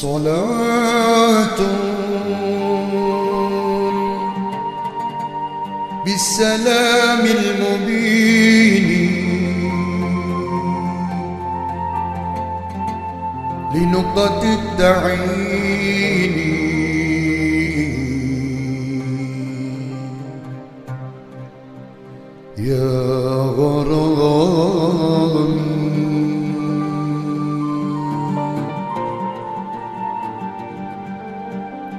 صلاة بالسلام المبين. لنقطة التعيين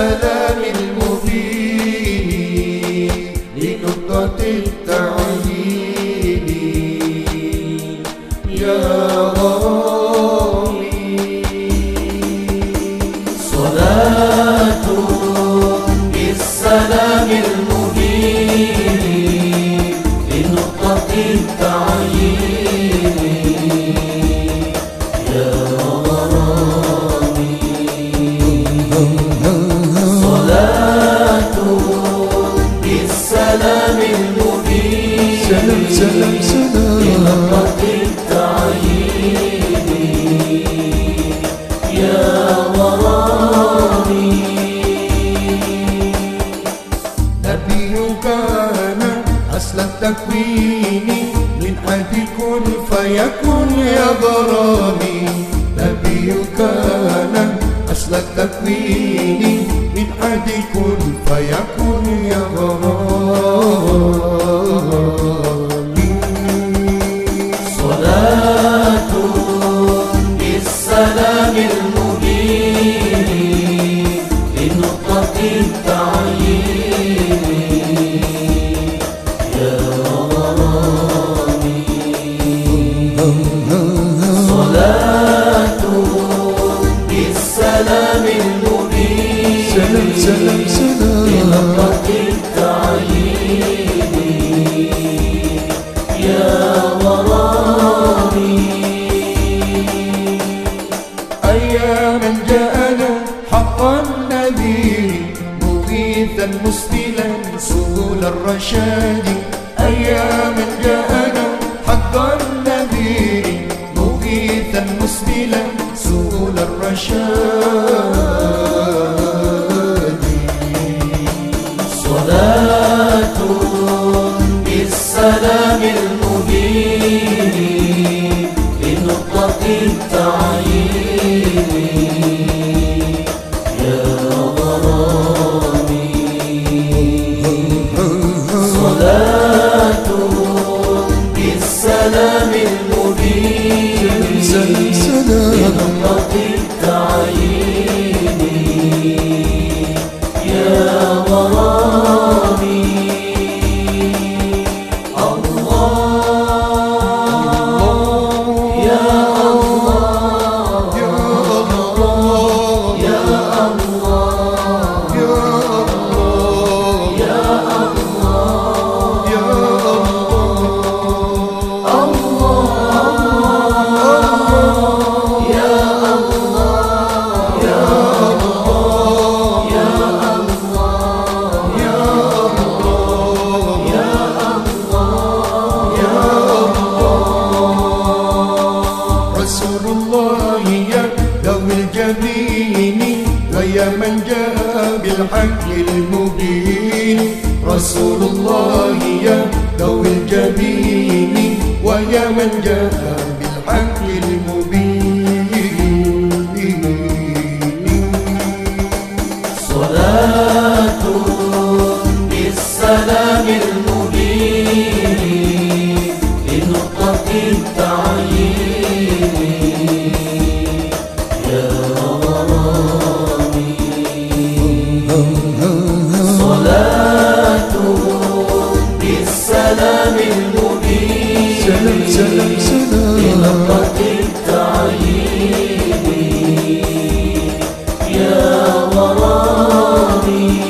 بالسلام المبين لنقطة التعيين. يا غرامي صلاة بالسلام المبين لنقطة التعيين. يا غرامي سلام سلام سلام لنقطة التعيين يا غرامي نبيك أنا أصل التكوين من حد كن فيكون يا غرامي نبيك أنا أصل التكوين من حد كن فيكون يا غرامي بالسلام المبين سلام سلام سلام. لنقطة التعيين يا غرامي أياما جاءنا حقا نذير مغيثا مسبلا سبل الرشاد. أياما جاءنا حقا نذير سبل جاء بالحق المبين. رسول الله يا ذوي الجبين ويا من جاء بالسلام المبين سلام سلام سلام لنقطة التعيين يا غرامي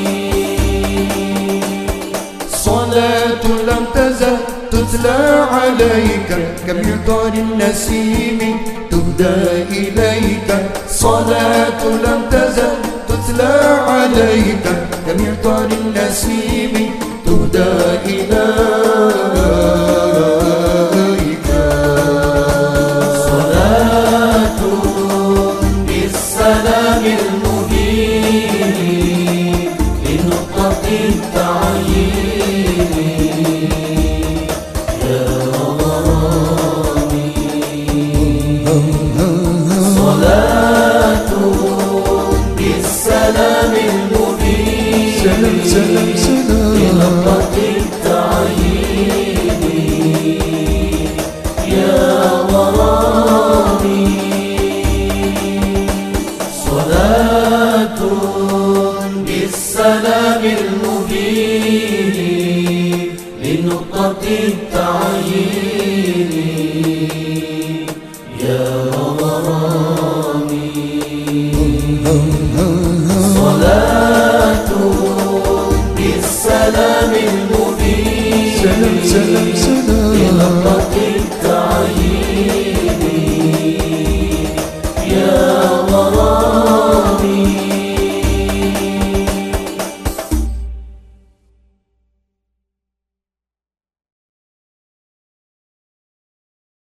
صلاة لم تزل تتلى عليك كمطار النسيم تهدى إليك صلاة لم تزل تتلى عليك كمطار النسيم تهدى إليك صلاة بالسلام المبين لنقطة التعيين يا غرامي صلاة بالسلام المبين سلام سلام سلام. بالسلام المبين لنقطة التعيين